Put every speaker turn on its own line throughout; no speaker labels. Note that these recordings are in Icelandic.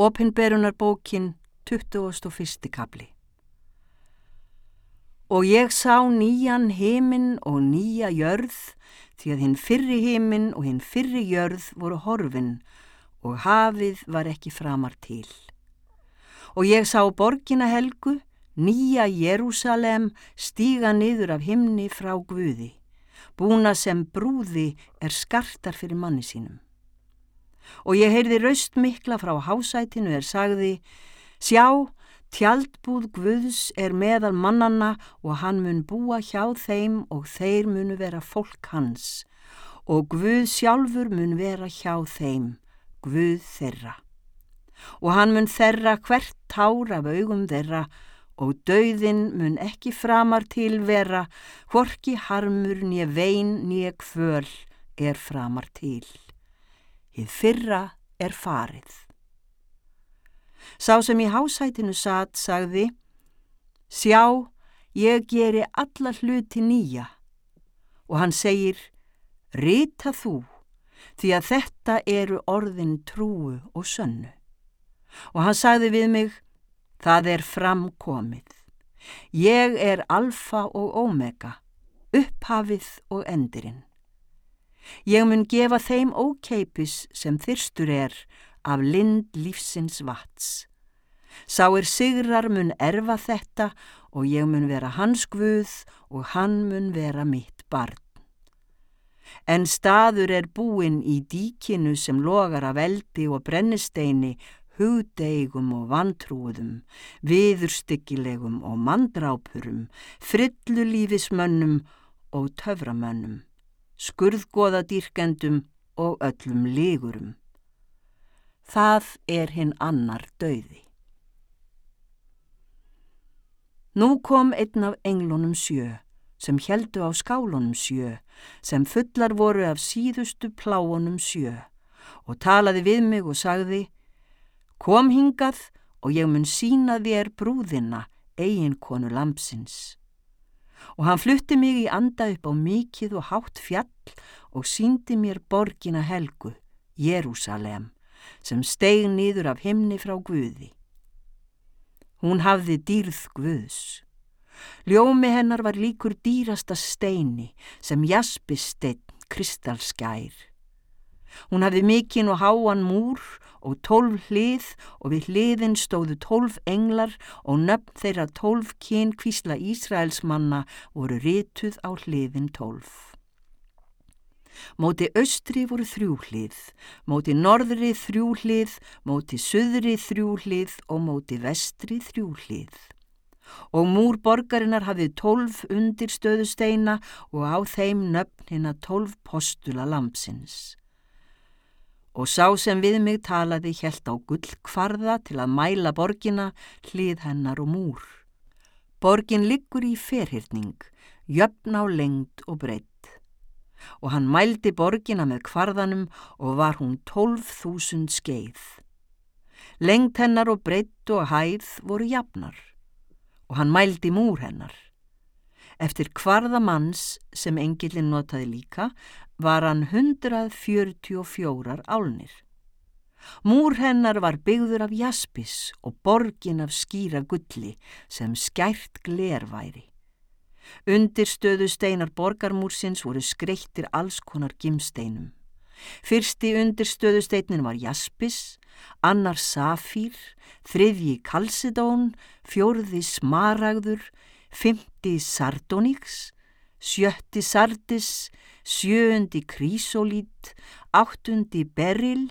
Opinberunarbókin 21. kapli Og ég sá nýjan heiminn og nýja jörð því að hinn fyrri heiminn og hinn fyrri jörð voru horfin og hafið var ekki framar til. Og ég sá borgina helgu, nýja Jérúsalem stíga niður af himni frá Guði, búna sem brúði er skartar fyrir manni sínum og ég heyrði raust mikla frá hásætinu er sagði Sjá, tjaldbúð Guðs er meðal mannanna og hann mun búa hjá þeim og þeir munu vera fólk hans og Guð sjálfur mun vera hjá þeim, Guð þeirra. Og hann mun þerra hvert tár af augum þeirra og dauðin mun ekki framar til vera, hvorki harmur nýja vein nýja kvöl er framar til. Hið fyrra er farið. Sá sem í hásætinu satt sagði, sjá, ég geri alla hluti nýja og hann segir, rita þú, því að þetta eru orðin trúu og sönnu. Og hann sagði við mig, það er framkomið. Ég er alfa og omega, upphafið og endirinn. Ég mun gefa þeim ókeipis sem þyrstur er af lind lífsins vats. Sá er sigrar mun erfa þetta og ég mun vera hans guð og hann mun vera mitt barn. En staður er búinn í díkinu sem logar af eldi og brennisteini, hugdeigum og vantrúðum, viðurstyggilegum og mandrápurum, frillulífismönnum og töframönnum skurðgoðadýrkendum og öllum ligurum. Það er hinn annar döiði. Nú kom einn af englunum sjö, sem heldu á skálunum sjö, sem fullar voru af síðustu pláunum sjö, og talaði við mig og sagði, kom hingað og ég mun sína þér brúðina, eiginkonu lampsins og hann flutti mig í anda upp á mikið og hátt fjall og síndi mér borgina helgu, Jérúsalem, sem steig nýður af himni frá Guði. Hún hafði dýrð Guðs. Ljómi hennar var líkur dýrasta steini sem jaspisteinn kristalskær. Hún hafði mikinn og háan múr og tólf hlið og við hliðin stóðu tólf englar og nöfn þeirra tólf kyn kvísla Ísraels manna voru rituð á hliðin tólf. Móti austri voru þrjú hlið, móti norðri þrjú hlið, móti söðri þrjú hlið og móti vestri þrjú hlið. Og múr borgarinnar hafið tólf undir stöðusteina og á þeim nöfn hinn að tólf postula lampsins og sá sem við mig talaði helt á gullkvarða til að mæla borgina, hlið hennar og múr. Borgin liggur í ferhyrning, jöfn á lengd og breytt. Og hann mældi borgina með kvarðanum og var hún tólf þúsund skeið. Lengt hennar og breytt og hæð voru jafnar og hann mældi múr hennar. Eftir hvarða manns sem engilin notaði líka var hann 144 álnir. Múr hennar var byggður af jaspis og borgin af skýra gulli sem skært glerværi. Undirstöðu steinar borgarmúrsins voru skreittir alls konar gimsteinum. Fyrsti undirstöðu steinin var jaspis, annar safír, þriðji kalsidón, fjórði smaragður, fymti sardóniks, sjötti sardis, sjöundi krísolít, áttundi beril,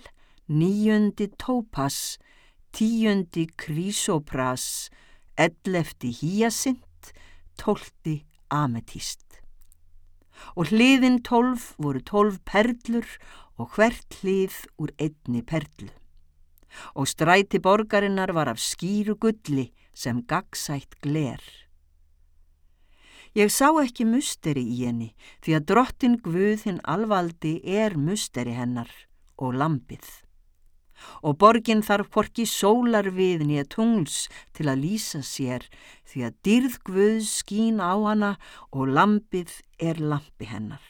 níundi tópas, tíundi krísopras, ellefti híasint, tólti ametist. Og hliðin tólf voru tólf perlur og hvert hlið úr einni perlu. Og stræti borgarinnar var af skýru gulli sem gagsætt gler. Ég sá ekki musteri í henni því að drottin Guðinn alvaldi er musteri hennar og lampið. Og borgin þarf hvorki sólar við nýja tungls til að lýsa sér því að dýrð Guð skín á hana og lampið er lampi hennar.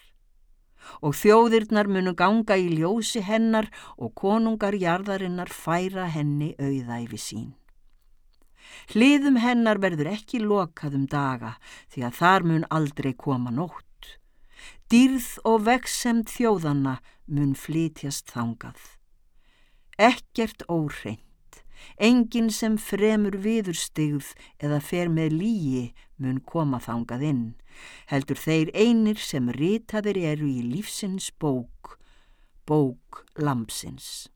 og þjóðirnar munu ganga í ljósi hennar og konungar jarðarinnar færa henni auðæfi sín. Hliðum hennar verður ekki lokað um daga því að þar mun aldrei koma nótt. Dýrð og veksemt þjóðanna mun flytjast þangað. Ekkert óhreint, enginn sem fremur viðurstigð eða fer með líi mun koma þangað inn, heldur þeir einir sem ritaðir eru í lífsins bók, bók lampsins.